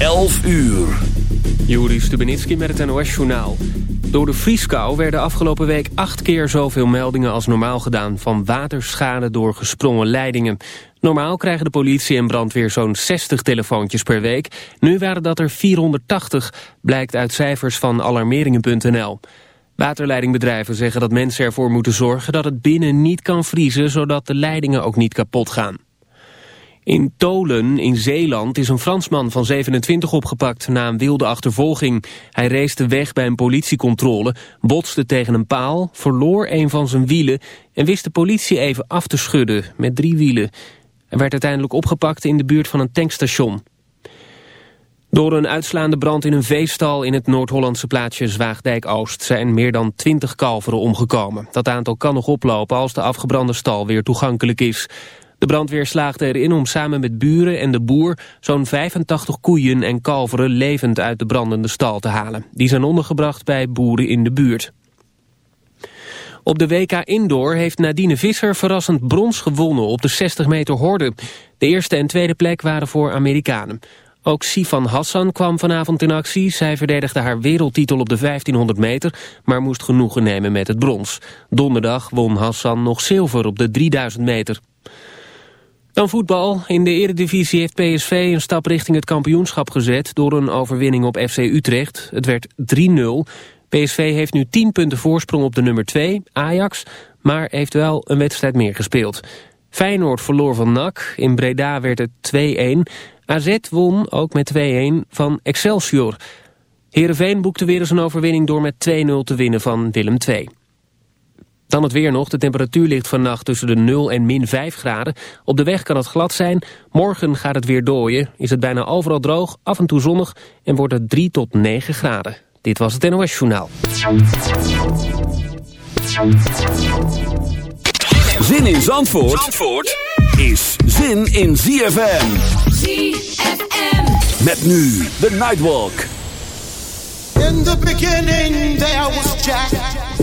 11 uur. Juri Stubenitski met het NOS-journaal. Door de vrieskou werden afgelopen week acht keer zoveel meldingen als normaal gedaan... van waterschade door gesprongen leidingen. Normaal krijgen de politie en brandweer zo'n 60 telefoontjes per week. Nu waren dat er 480, blijkt uit cijfers van alarmeringen.nl. Waterleidingbedrijven zeggen dat mensen ervoor moeten zorgen... dat het binnen niet kan vriezen, zodat de leidingen ook niet kapot gaan. In Tolen in Zeeland is een Fransman van 27 opgepakt na een wilde achtervolging. Hij reed weg bij een politiecontrole, botste tegen een paal, verloor een van zijn wielen en wist de politie even af te schudden met drie wielen. Hij werd uiteindelijk opgepakt in de buurt van een tankstation. Door een uitslaande brand in een veestal in het Noord-Hollandse plaatsje Zwaagdijk-Oost zijn meer dan 20 kalveren omgekomen. Dat aantal kan nog oplopen als de afgebrande stal weer toegankelijk is. De brandweer slaagde erin om samen met buren en de boer zo'n 85 koeien en kalveren levend uit de brandende stal te halen. Die zijn ondergebracht bij boeren in de buurt. Op de WK Indoor heeft Nadine Visser verrassend brons gewonnen op de 60 meter horde. De eerste en tweede plek waren voor Amerikanen. Ook Sifan Hassan kwam vanavond in actie. Zij verdedigde haar wereldtitel op de 1500 meter, maar moest genoegen nemen met het brons. Donderdag won Hassan nog zilver op de 3000 meter. Dan voetbal. In de eredivisie heeft PSV een stap richting het kampioenschap gezet... door een overwinning op FC Utrecht. Het werd 3-0. PSV heeft nu 10 punten voorsprong op de nummer 2, Ajax... maar heeft wel een wedstrijd meer gespeeld. Feyenoord verloor van NAC. In Breda werd het 2-1. AZ won ook met 2-1 van Excelsior. Heerenveen boekte weer eens een overwinning door met 2-0 te winnen van Willem II. Dan het weer nog. De temperatuur ligt vannacht tussen de 0 en min 5 graden. Op de weg kan het glad zijn. Morgen gaat het weer dooien. Is het bijna overal droog, af en toe zonnig en wordt het 3 tot 9 graden. Dit was het NOS Journaal. Zin in Zandvoort, Zandvoort is zin in ZFM. ZFM. Met nu de Nightwalk. In the beginning there was Jack.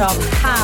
of How.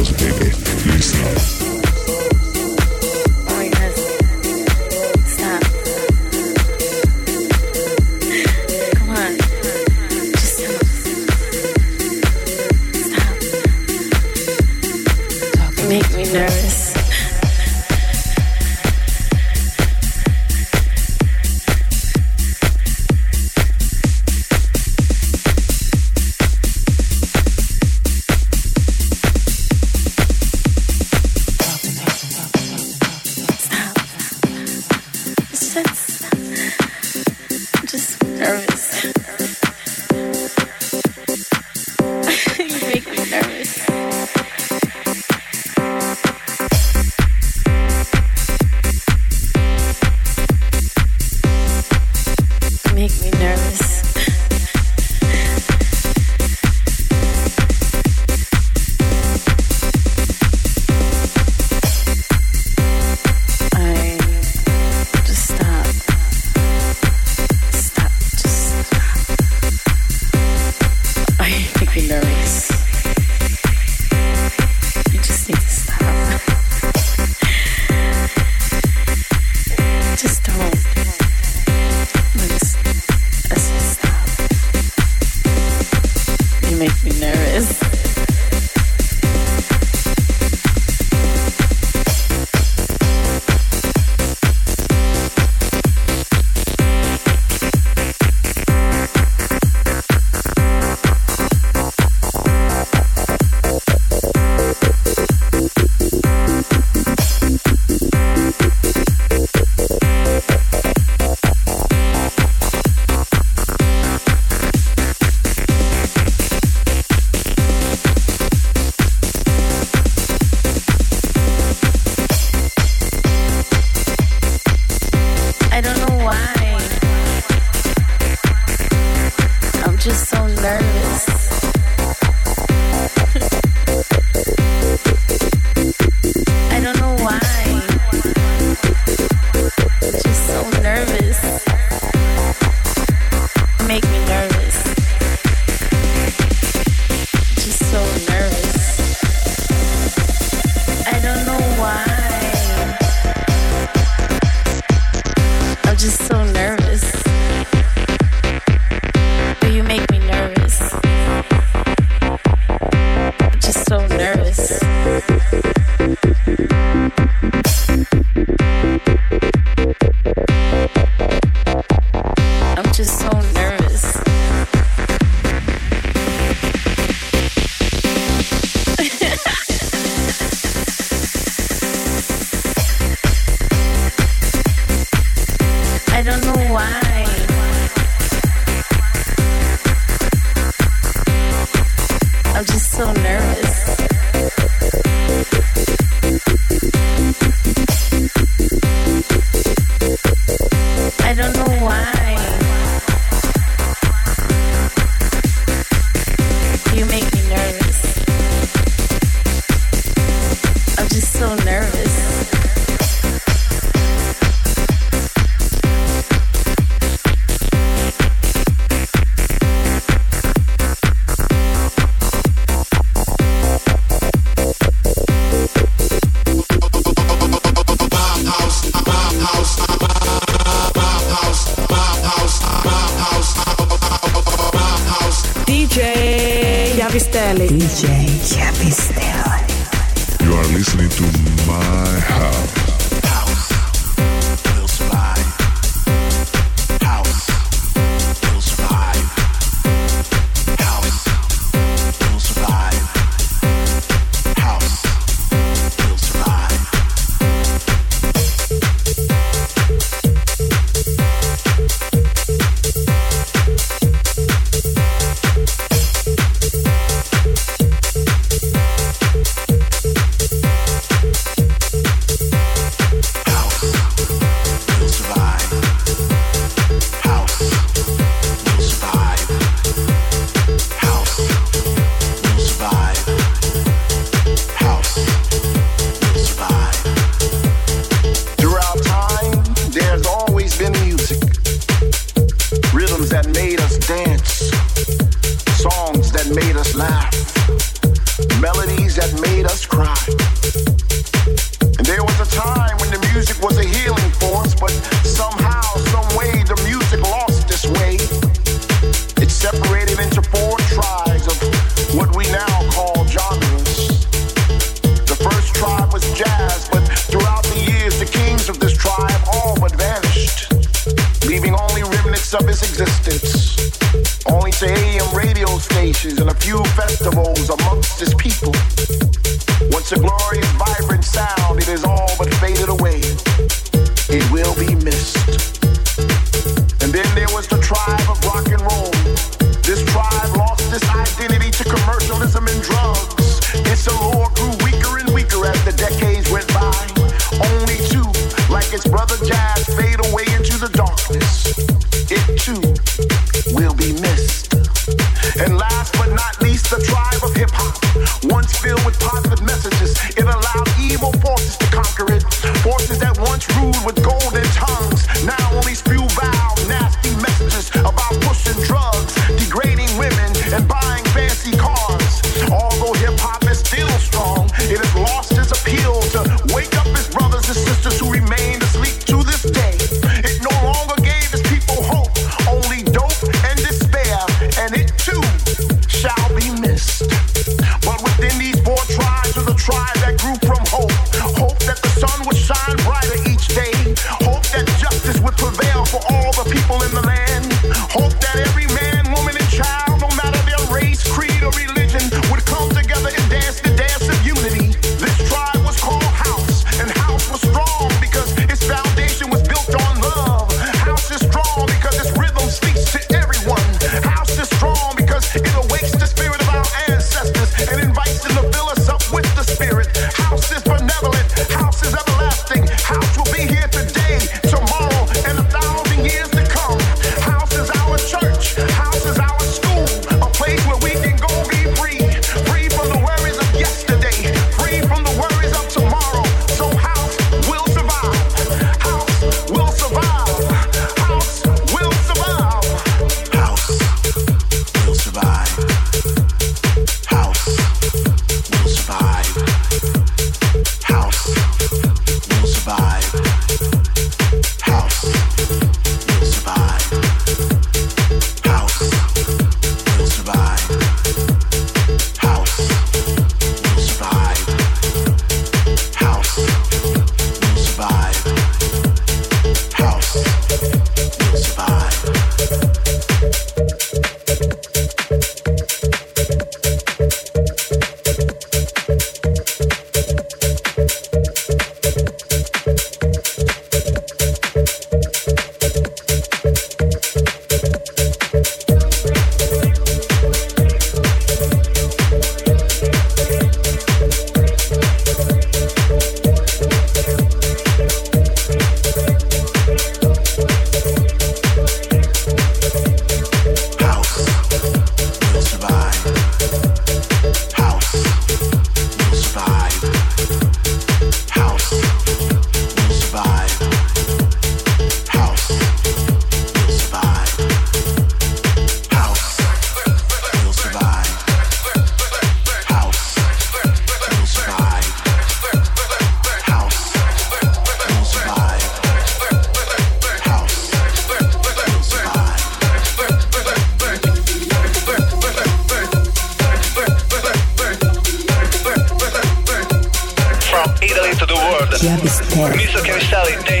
Sally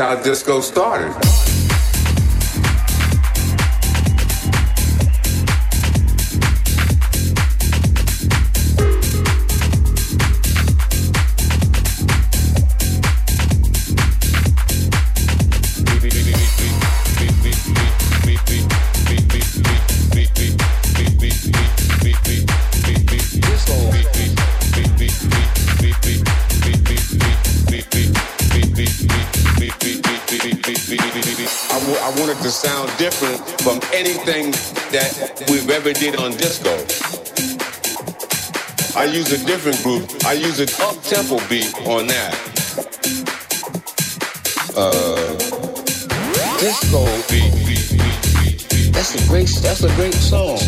How disco started. Anything that we've ever did on disco. I use a different group. I use an up-tempo beat on that. Uh, disco beat. That's a great. That's a great song.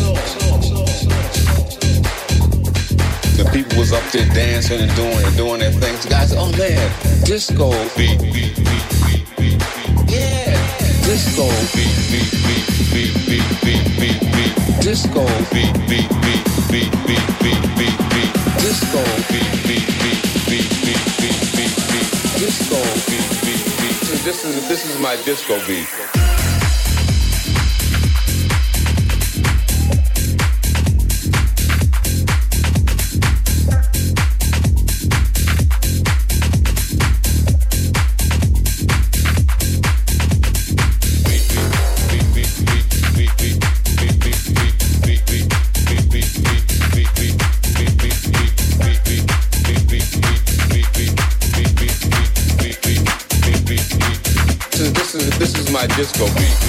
The people was up there dancing and doing and doing their things. Guys, oh man, disco beat. Yeah disco. Beat beat beat beat beat beat beat beat disco. Beat beat beat beat beat beat beat beat disco. Beat beat beat beat beat beat beat beat disco. Beat beat beat this is this is my disco beat so weak.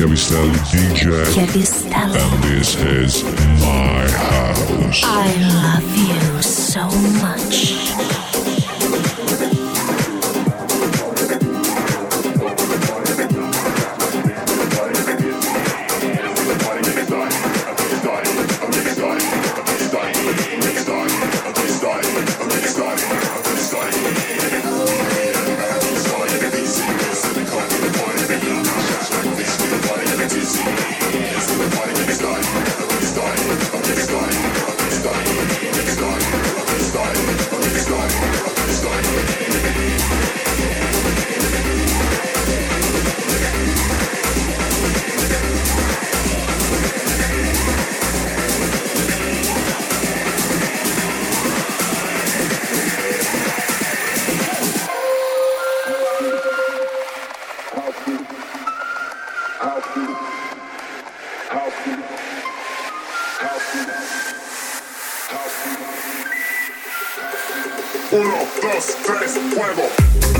Chiavistelli DJ. Chiavistelli. And this is dos, tres, fuego.